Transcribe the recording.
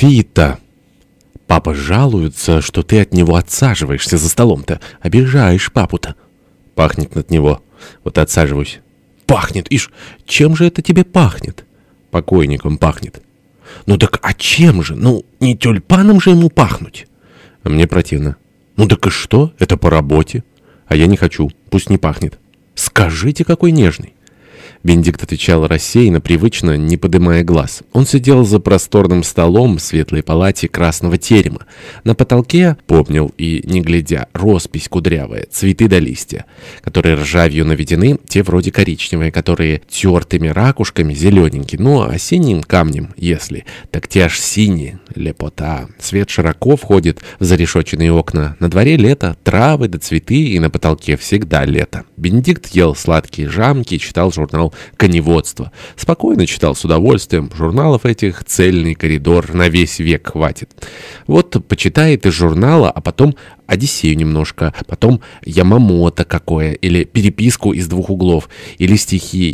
Фита. Папа жалуется, что ты от него отсаживаешься за столом-то. Обижаешь папу-то. Пахнет от него. Вот отсаживаюсь. Пахнет, ишь, чем же это тебе пахнет? Покойником пахнет. Ну так а чем же? Ну, не тюльпаном же ему пахнуть. Мне противно. Ну так и что? Это по работе. А я не хочу. Пусть не пахнет. Скажите, какой нежный. Бенедикт отвечал рассеянно, привычно, не подымая глаз. Он сидел за просторным столом в светлой палате красного терема. На потолке, помнил и, не глядя, роспись кудрявая, цветы до листья, которые ржавью наведены, те вроде коричневые, которые тертыми ракушками зелененькие, ну а синим камнем, если, так те аж синие, лепота. Свет широко входит в зарешоченные окна. На дворе лето, травы да цветы, и на потолке всегда лето. Бенедикт ел сладкие жамки, читал журнал коневодства. Спокойно читал с удовольствием. Журналов этих цельный коридор на весь век хватит. Вот почитает из журнала, а потом Одиссею немножко, потом Ямамото какое, или переписку из двух углов, или стихи,